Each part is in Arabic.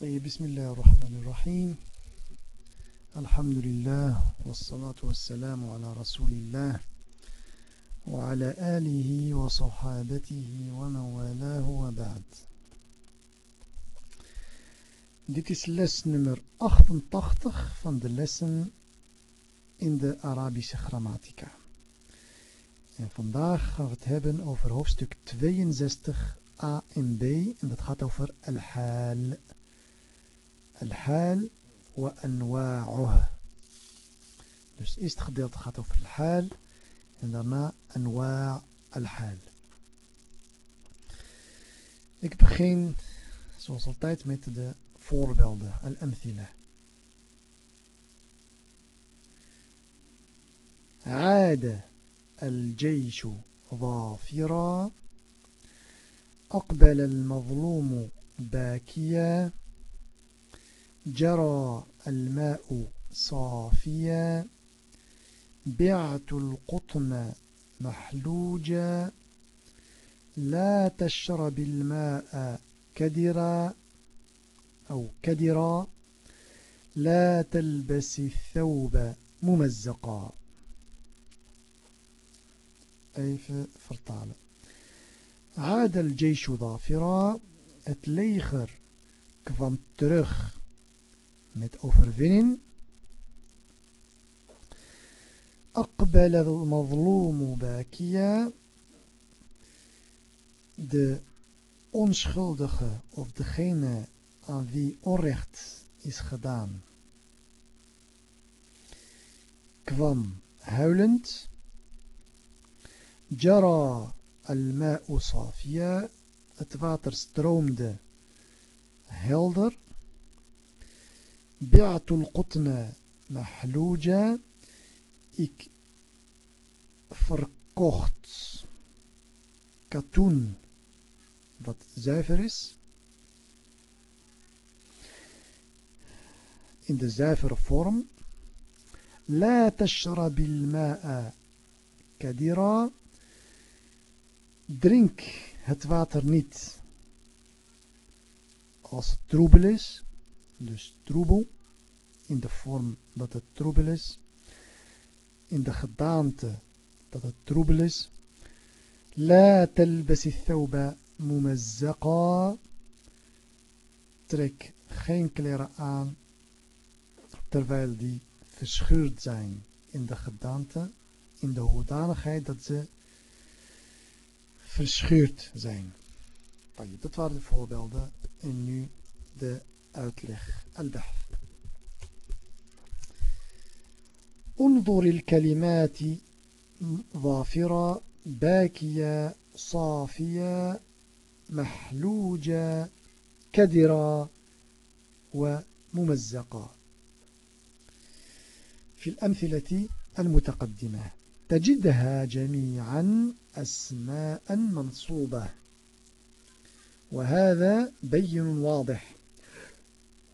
طيب بسم الله الرحمن الرحيم الحمد لله والصلاة والسلام على رسول الله وعلى آله وصحابته ومن والاه وبعد Dit is les nummer 88 van de lessen in de Arabische grammatica. En vandaag gaan we het hebben over hoofdstuk 62 A en B. En dat gaat over al-hal. الحال وأنواعه dus eerst gedeelte gaat over الحال en daarna أنواع الحال ik begin zoals altijd met de voorbeelden الأمثلة عاد الجيش ظافرا أقبل المظلوم باكيا جرى الماء صافيا بعت القطن محلوجا لا تشرب الماء كدرا أو كدرا لا تلبس الثوب ممزقا Even vertalen. عاد الجيش ظافرا Het leger kwam met overwinning. Aqbal al-mazloom. De onschuldige of degene aan wie onrecht is gedaan, kwam huilend. Jara al-ma'u safia. Het water stroomde helder. بعت القطن محلوجة ik verkocht katoen wat zuiver is in de zuivere vorm لا تشرب الماء كدرا drink het water niet als het troebel is dus troebel, in de vorm dat het troebel is, in de gedaante dat het troebel is. La talbasi thawba mumazzaqa. Trek geen kleren aan terwijl die verscheurd zijn in de gedaante, in de hoedanigheid dat ze verscheurd zijn. Dat waren de voorbeelden en nu de uitleg البحث انظر الكلمات ظافرة باكية صافية محلوجة كدرة وممزقة. في الأمثلة المتقدمة تجدها جميعا أسماء منصوبة. وهذا بين واضح.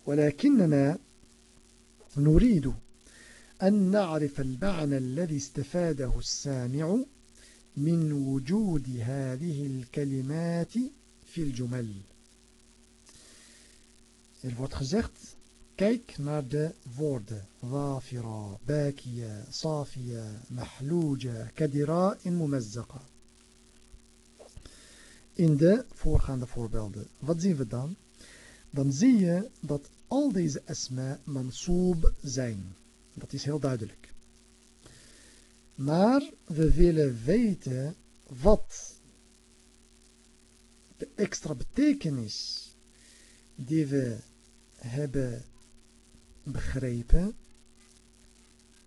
ولكننا نريد أن نعرف المعنى الذي استفاده السامع من وجود هذه الكلمات في الجمل Er wordt gezegd, kijk naar de woorden ظافرة, باكية, صافية, محلوجة, كدرا in ممزقة. In de voorgaande voorbeelden. Wat zien we dan? Dan zie je dat al deze asma mansoob zijn. Dat is heel duidelijk. Maar we willen weten wat de extra betekenis die we hebben begrepen,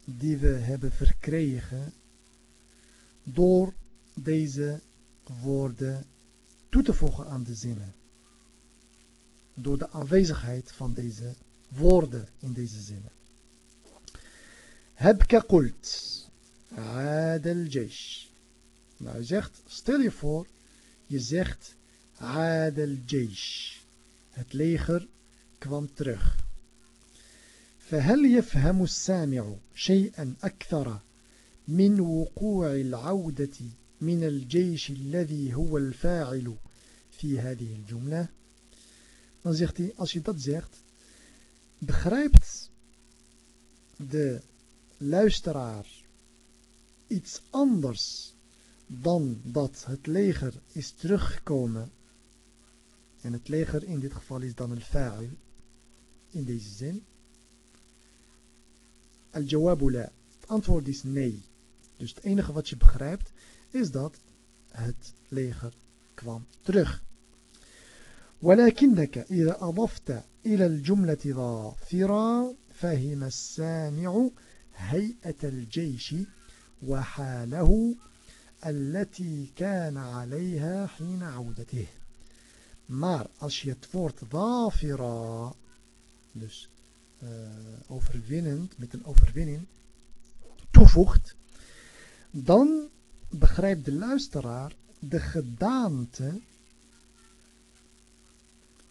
die we hebben verkregen door deze woorden toe te voegen aan de zinnen door de aanwezigheid van deze woorden in deze zinnen. Hebke kult. Adel jaysh. Nou, je zegt, stel je voor, je zegt Adel jaysh. Het leger kwam terug. فهل يفهم السامع شيئا أكثر من وقوع العودة من الجيش الذي هو الفاعل في هذه الجملة dan zegt hij, als je dat zegt, begrijpt de luisteraar iets anders dan dat het leger is teruggekomen. En het leger in dit geval is dan al-fa'il in deze zin. Al-jawabu la. Het antwoord is nee. Dus het enige wat je begrijpt is dat het leger kwam terug. ولكنك إذا أضفت إلى الجملة ظافرا فهم السامع هيئة الجيش وحاله التي كان عليها حين عودته. مار أشيت فورت ظافرا. دوش overwinnend, met een overwinning toevoegt dan begrijpt دخدانت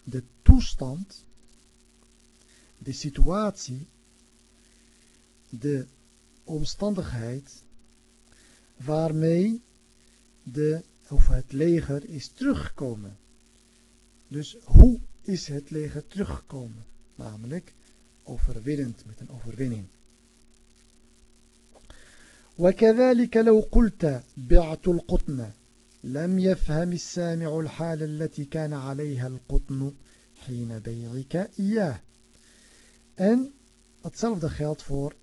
de toestand de situatie de omstandigheid waarmee de, of het leger is teruggekomen. Dus hoe is het leger teruggekomen? Namelijk overwinnend met een overwinning. وكذلك لو قلت بعت القطن لم يفهم السامع الحال التي كان عليها القطن حين بيعك إياه. En hetzelfde geldt voor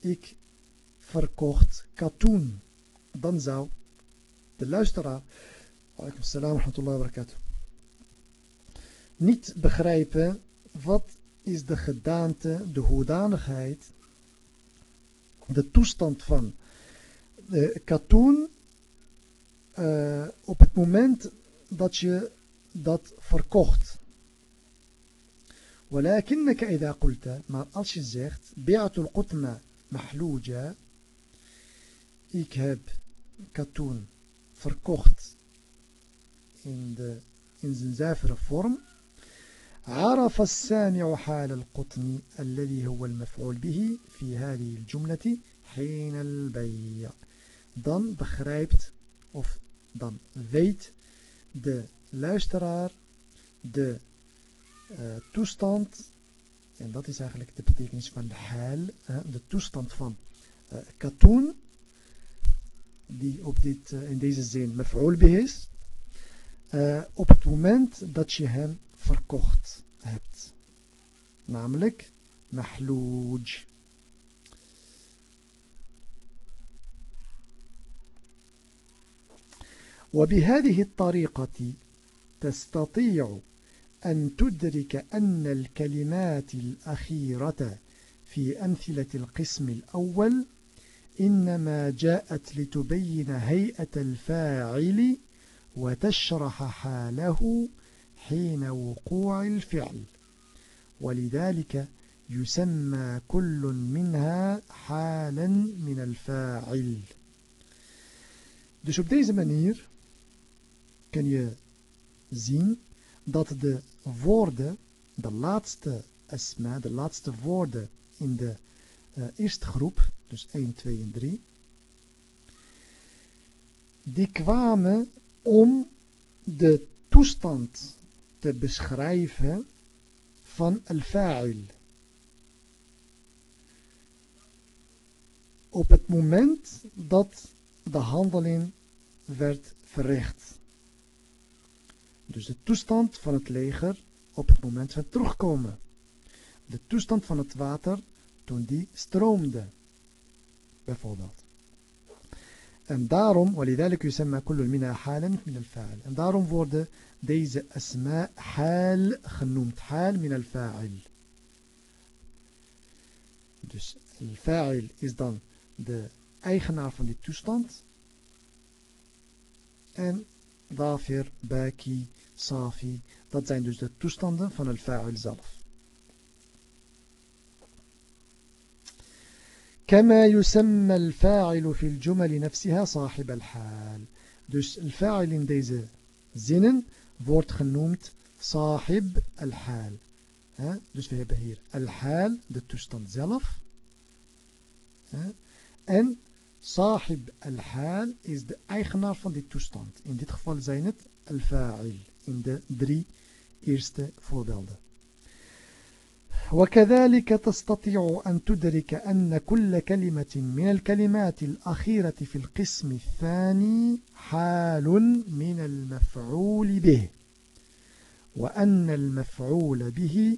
ik verkocht katoen. Dan zou de luisteraar alaikum salam wa rahmatullahi wa barakatuh, niet begrijpen wat is de gedaante, de hoedanigheid, de toestand van de katoen uh, op het moment dat je dat verkocht. ولكنك إذا قلت maar als je zegt بعت القطن محلوجة ik heb katoen verkocht in, de, in zijn zuivere vorm عرف السامع حال القطن الذي هو المفعول به في هذه الجملة حين البيع dan begrijpt of dan weet de luisteraar de uh, toestand en dat is eigenlijk de betekenis van uh, de toestand van uh, katoen die op dit, uh, in deze zin mef'ul is, op het moment dat je hem verkocht hebt. Namelijk mahlooj. وبهذه الطريقة تستطيع أن تدرك أن الكلمات الأخيرة في أمثلة القسم الأول إنما جاءت لتبين هيئة الفاعل وتشرح حاله حين وقوع الفعل ولذلك يسمى كل منها حالا من الفاعل. Dus op deze manier kun je zien dat de woorden, de laatste asma, de laatste woorden in de uh, eerste groep, dus 1, 2 en 3, die kwamen om de toestand te beschrijven van al-fa'il. Op het moment dat de handeling werd verricht. Dus de toestand van het leger op het moment van terugkomen. De toestand van het water toen die stroomde. Bijvoorbeeld. En daarom, ولذلك يسمى كل منها حالا من الفاعل. En daarom worden deze asma haal genoemd. Haal min al-fa'il. Dus al-fa'il is dan de eigenaar van die toestand. En dafir, baki, safi, dat zijn dus de toestanden van al-fa'il zelf. كما يسمى الفاعل في الجمل نفسها صاحب الحال dus الفاعل in deze zinnen wordt genoemd صاحب الحال He? dus we hebben hier al-haal de toestand zelf He? en صاحب al-haal is de eigenaar van die toestand. In dit geval zijn het al-fa'il in de drie eerste voorbeelden. وكذلك تستطيع أن تدرك أن كل كلمة من الكلمات الأخيرة في القسم الثاني حال من المفعول به وأن المفعول به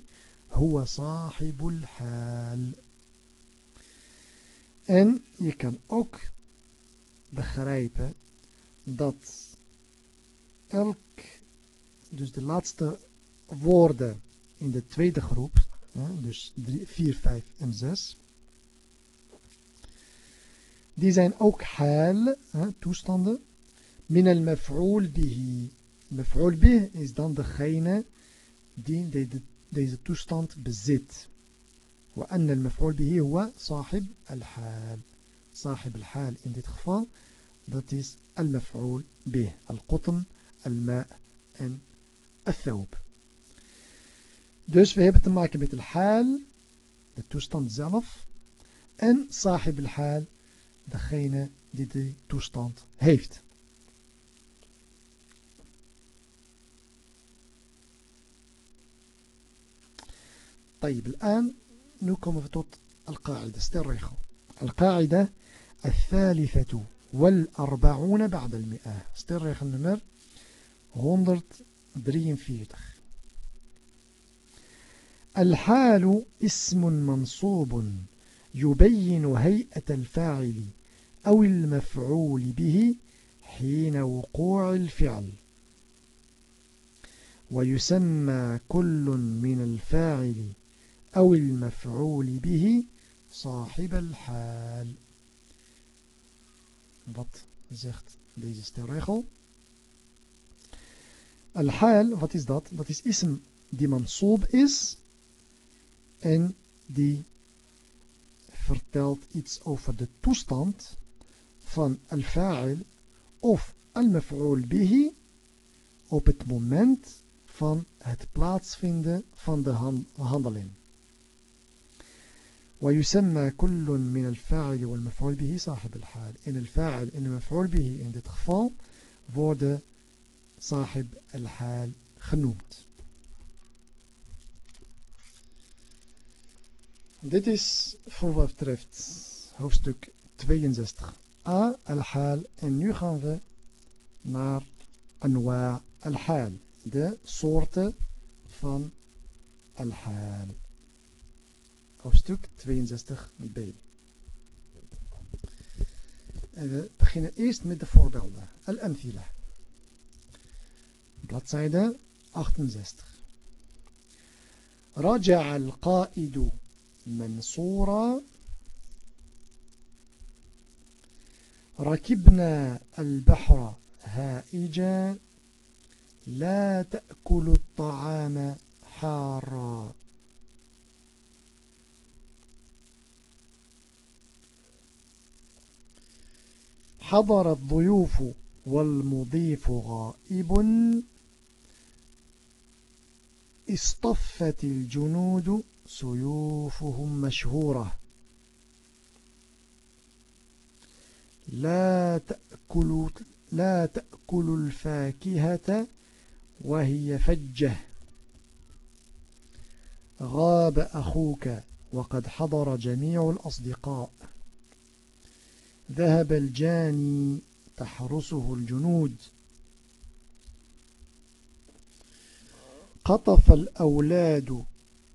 هو صاحب الحال. En je kan ook begrijpen dat elk, dus de laatste woorden in de tweede groep, dus 4, 5 en 6, die zijn ook hal, toestanden, min al maf'ul bihi. Maf'ul bih is dan degene die deze toestand bezit. وأن المفعول به هو صاحب الحال صاحب الحال in dit geval dat is المفعول به القطن الماء en الثوب dus we hebben te maken met الحال de toestand zelf en صاحب الحال degene die die toestand heeft طيب الآن nu komen we tot القاعدة. stelregel القاعدة الثالثة والأربعون بعد المئة. stelregel nummer 143 الحال اسم منصوب يبين هيئة الفاعل أو المفعول به حين وقوع الفعل. ويسمى كل من الفاعل أو المفعول به صاحب الحال wat zegt deze stelregel Al-Hal, wat is dat? Dat is ism die mansoob is en die vertelt iets over de toestand van al-fa'il of al-maf'ul bihi op het moment van het plaatsvinden van de handeling. ويسمى كل من الفاعل والمفعول به صاحب الحال إن الفاعل إن المفعول به in dit geval worden صاحب الحال genoemd Dit is voor wat betreft hoofdstuk 62a al-hal en nu gaan we naar anwa al-hal de soorten van al-hal hoofdstuk 62b. En we beginnen eerst met de voorbeelden. Al-Amthila. Bladzijde 68. رجع القائد منصورا ركبنا البحر هائجا لا تأكل الطعام حارا حضر الضيوف والمضيف غائب. اصطفت الجنود سيوفهم مشهورة. لا تأكل لا تأكل الفاكهة وهي فجة. غاب أخوك وقد حضر جميع الأصدقاء. ذهب الجاني تحرسه الجنود. قطف الأولاد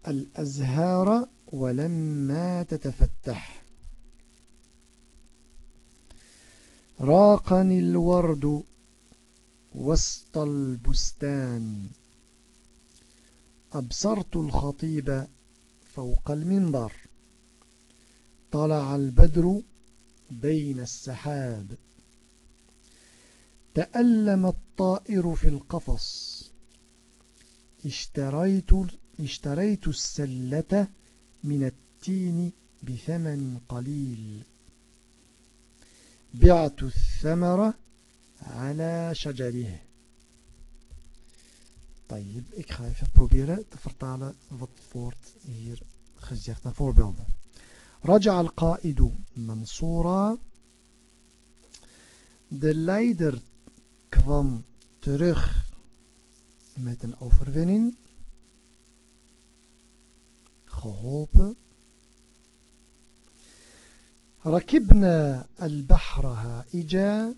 الأزهار ولما تتفتح. راقني الورد وسط البستان. أبصرت الخطيب فوق المنبر. طلع البدر بين السحاب. تألم الطائر في القفص. اشتريت, اشتريت السلة من التين بثمن قليل. بعت الثمرة على شجره. طيب ik ga even proberen te vertalen wat wordt hier رجع القائد منصورا De leider kwam terug met een overwinning. geholpen. ركبنا البحر هائجا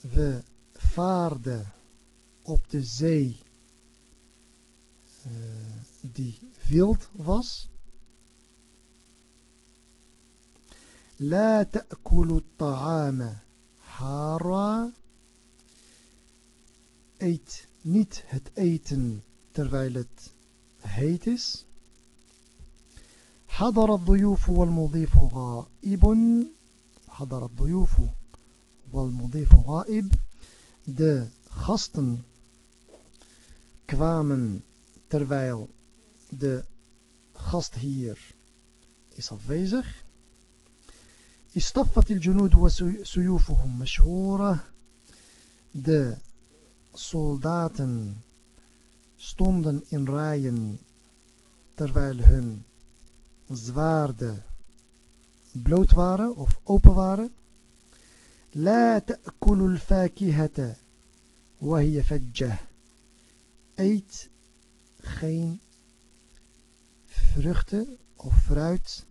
we vaarden op de zee uh, die wild was. لا تأكلوا الطعام حارا Eet niet het eten terwijl het heet is. حضر الضيوف والمضيف غائب حضر الضيوف والمضيف غائب de gasten kwamen terwijl de gast hier is afwezig استفت الجنود وسيوفهم مشهورة de soldaten stonden in rijen terwijl hun zwaarden bloot waren of open waren. لا تأكلوا الفاكهة وهي فجة. Eet geen vruchten of fruit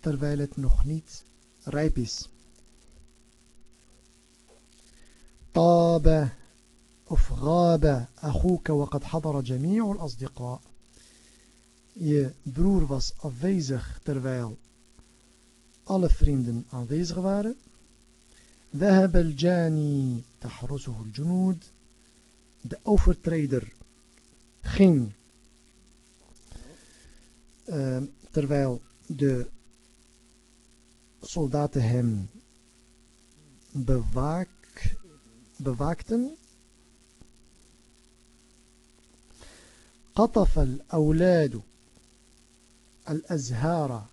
terwijl het nog niet rijp is. طاب of غاب أخوك وقد حضر جميع الأصدقاء je broer was afwezig terwijl alle vrienden aanwezig waren ذهب الجاني تحرسه الجنود de overtreder ging uh, terwijl de soldaten hem bewaak, bewaakten قطف الأولاد الأزهار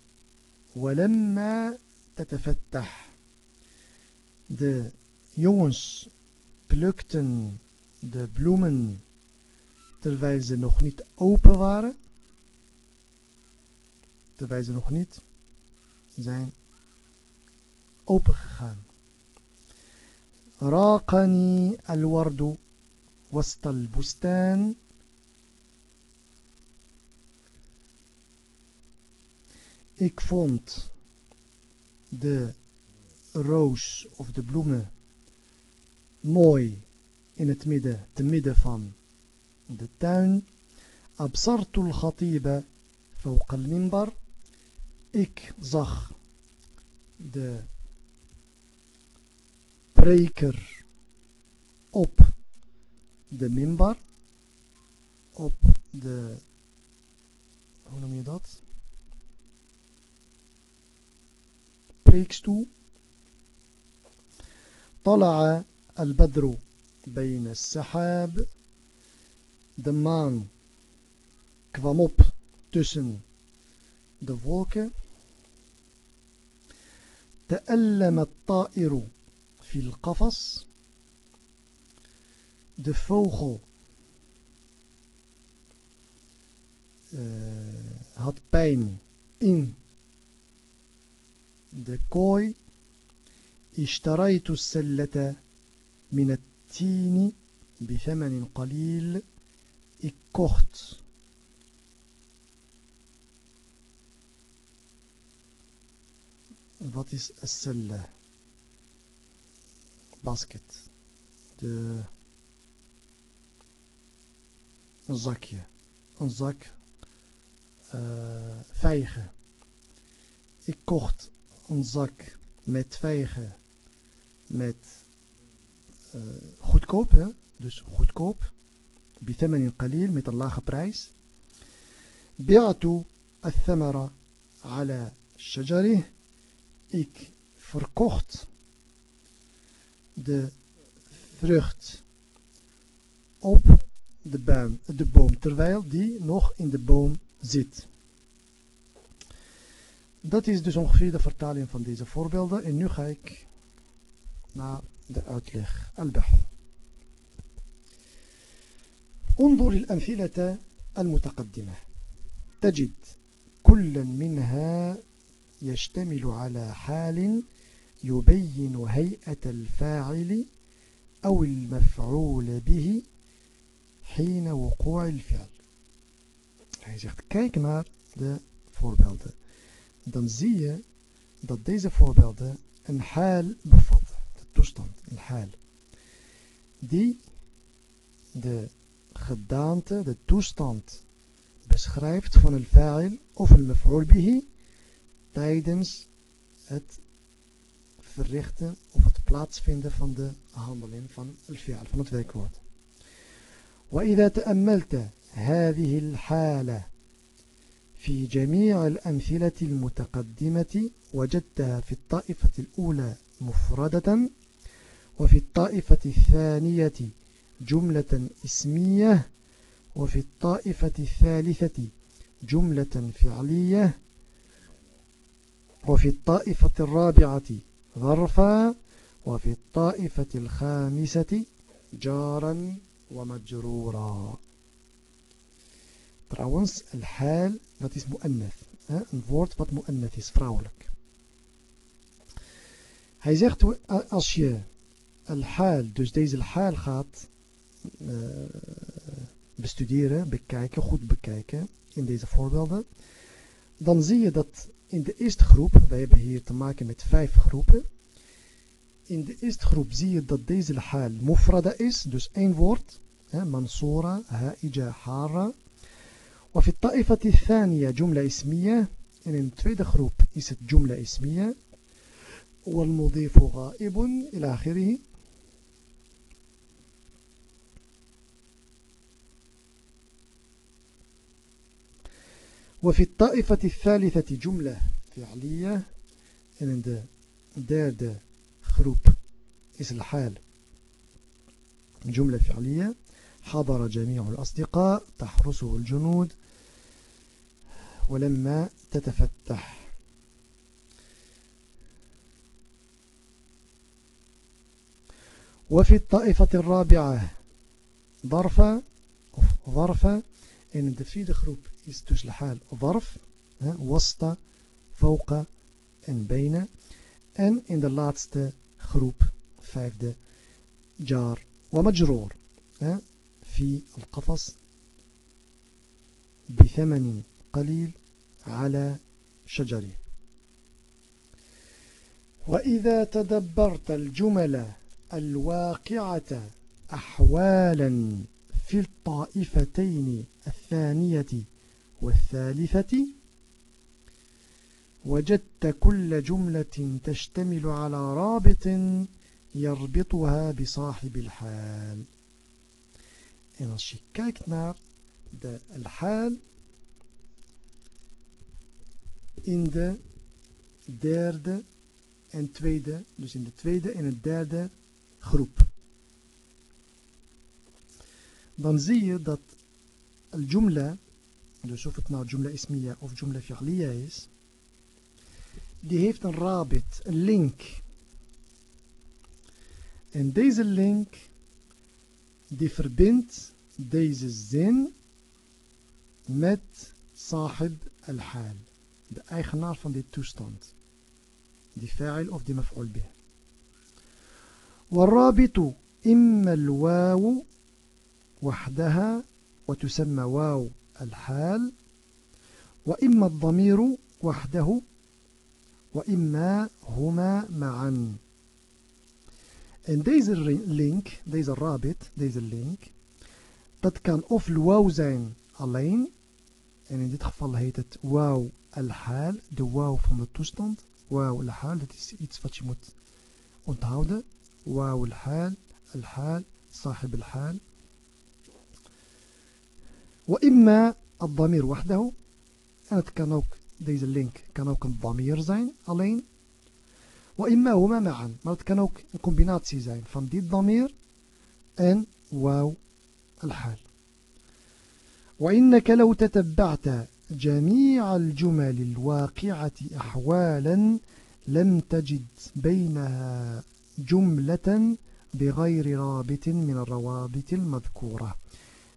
ولما تتفتح de jongens plukten de bloemen terwijl ze nog niet open waren terwijl ze nog niet zijn opengegaan راقني الورد وسط البستان Ik vond de roos of de bloemen mooi in het midden, te midden van de tuin. أبصرت الخطيب فوق المنبر Ik zag de preker op de minbar, op de, hoe noem je dat? preekstoel. طلع البدر بين السحاب de maan kwam op tussen de wolken تألم الطائر في القفص. De vogel uh, had pijn in de kooi. اشتريت السلة من التين بثمن قليل ik kocht wat is السلة basket de een zakje een zak uh, vijgen ik kocht een zak met vijgen met uh, goedkoop, hè? dus goedkoop, بثمن قليل met een lage prijs. بعت الثمرة على شجره ik verkocht de vrucht op de boom, de boom terwijl die nog in de boom zit. Dat is dus ongeveer de vertaling van deze voorbeelden. En nu ga ik naar de uitleg. Al-Bahr. انظر الأمثلة المتقدمة تجد كل منها يشتمل على حال يبين هيئة الفاعل أو المفعول به حين وقوع الفعل hij zegt, kijk naar de voorbeelden. Dan zie je dat deze voorbeelden een haal bevatten. De toestand, een haal. Die de gedaante, de toestand beschrijft van een fa'il of een maf'ul bihi tijdens het verrichten of het plaatsvinden van de handeling van het fi'al, van het werkwoord. وإذا تأملت هذه الحالة في جميع الأمثلة المتقدمة وجدتها في الطائفة الأولى مفردة وفي الطائفة الثانية جملة اسمية وفي الطائفة الثالثة جملة فعلية وفي الطائفة الرابعة ظرفا وفي الطائفة الخامسة جارا ومجرورا Trouwens, الحال dat is mu'annath. Een woord wat mu'annath is, vrouwelijk. Hij zegt, als je al-haal, dus deze al-haal gaat uh, bestuderen, bekijken, goed bekijken in deze voorbeelden, dan zie je dat in de eerste groep, wij hebben hier te maken met vijf groepen, in de eerste groep zie je dat deze al-haal mufrada is, dus één woord, mansura, ha'ija, hara. وفي الطائفة الثانية جملة اسمية tweede groep is het jumla ismiya والمضيف غائب إلى آخره وفي الطائفة الثالثة جملة فعلية en in groep is الحال جملة فعلية. حضر جميع الأصدقاء تحرسه الجنود ولما تتفتح. وفي الطائفة الرابعة ظرفة ظرفة. In de vierde groep is dus الحال ظرف وسط فوق en benen en in de laatste groep vijfde jar ومجرور في القفص بثمن قليل على شجرة. وإذا تدبرت الجمل الواقعة أحوالا في الطائفتين الثانية والثالثة وجدت كل جملة تشتمل على رابط يربطها بصاحب الحال إن شكاكتنا الحال إن ده derde en tweede, dus in de tweede en het derde groep. Dan zie je dat al-jumla, dus of het nou jumla ismiya of jumla fi'liya is, die heeft een rabit, een link. En deze link die verbindt deze zin met sahib al-hal, de eigenaar van dit toestand. Die fa'il of die maf'ul bih. والرابط إما الواو وحدها وتسمى واو الحال وإما الضمير وحده وإما هما معا En deze link, deze rabbit, deze link, dat kan of wauw zijn alleen, en in dit geval heet het wauw al-haal, de wauw van de toestand. Wauw al-haal, dat is iets wat je moet onthouden. Wauw al-haal, al-haal, sahib al-haal. وإما الضمير وحده. en het kan ook, deze link. kan ook وإما هما معا. maar het kan ook een combinatie zijn van dit ضمير en واو الحال. وإنك لو تتبعت جميع الجمل الواقعة أحوالا لم تجد بينها جملة بغير رابط من الروابط المذكورة.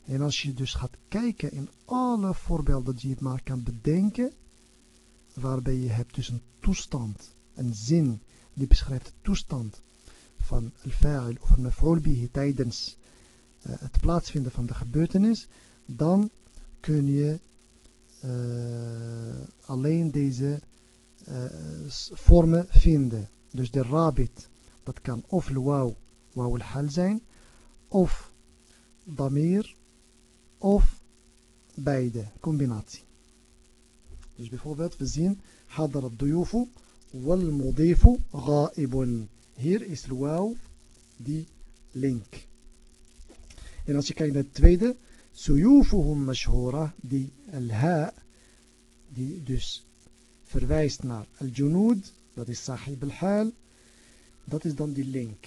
En als je dus gaat kijken in alle voorbeelden die je maar kan bedenken, waarbij je hebt dus een toestand, een zin die beschrijft de toestand van al-fa'il of een maf'ul bihi tijdens uh, het plaatsvinden van de gebeurtenis, dan kun je uh, alleen deze uh, vormen vinden. Dus de rabit, dat kan of luau, wauw al-hal zijn, of damir, of beide, combinatie. Dus bijvoorbeeld, we zien hadar al-duyufu wal mudifu ghaibun. Hier is luau die link. En als je kijkt naar het tweede, suyufuhum mashhura, die al-ha, die dus verwijst naar al-junud, dat is sahib al-hal, dat is dan die link.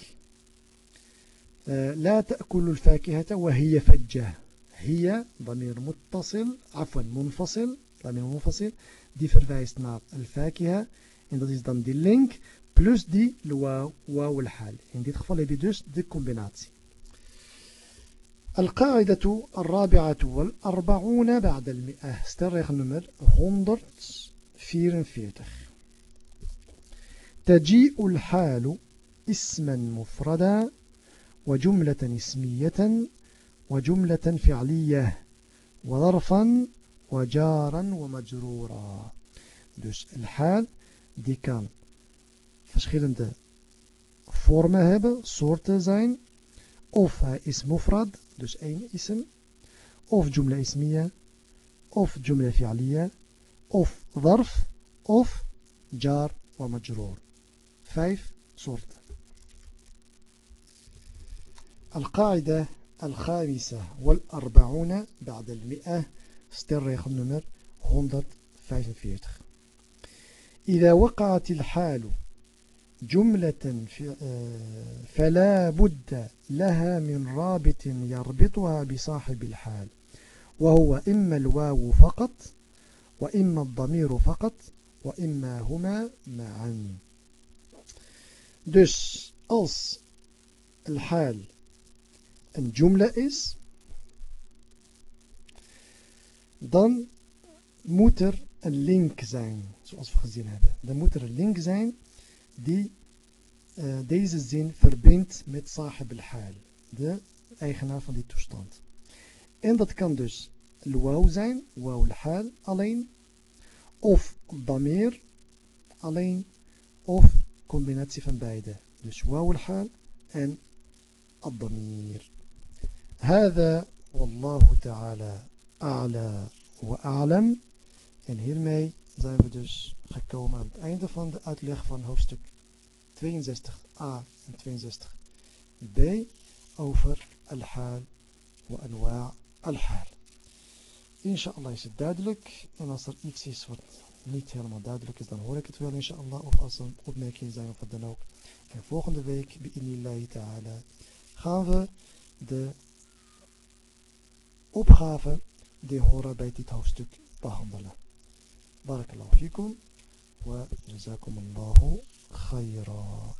لا تأكل الفاكهة وهي فجة هي ضمير متصل عفوا منفصل ضمير منفصل die verwijst naar al-fakiha en dat is dan die link die waw, waw al-hal. In dit geval heb je dus de. القاعدة الرابعة والأربعون بعد المئة سترغ نمر 144 تجيء الحال اسما مفردا وجملة اسمية وجملة فعلية وظرفا وجارا ومجرورا dus الحال die kan verschillende vormen hebben, soorten zijn. Of hij is mufrad, dus één ism. Of jumla ismiya. Of jumla fi'aliya. Of dharf. Of jar wa majroor. Vijf soorten. القاعدة الخامسة والأربعون بعد المئة ستريخ النمر 145 إذا وقعت الحال جملة فلا بد لها من رابط يربطها بصاحب الحال وهو إما الواو فقط وإما الضمير فقط وإما هما معا. Dus als الحال een jumla is, dan moet er een link zijn, zoals we gezien hebben. Dan moet er een link zijn die uh, deze zin verbindt met sahib al-hal, de eigenaar van die toestand. En dat kan dus waw zijn, waw al-hal alleen, of damir alleen, of combinatie van beide. Dus waw al-hal en Hada wallahu ta'ala a'la wa a'lam. En hiermee zijn we dus gekomen aan het einde van de uitleg van hoofdstuk 62a en 62b over al-haal wa anwa' al-haal. Inshallah is het duidelijk. En als er iets is wat niet helemaal duidelijk is, dan hoor ik het wel inshallah. Of als er opmerking zijn of wat dan ook. En volgende week, bi'inillahi ta'ala, gaan we de opgave die horen bij dit hoofdstuk behandelen. الله فيكم وجزاكم الله خيرا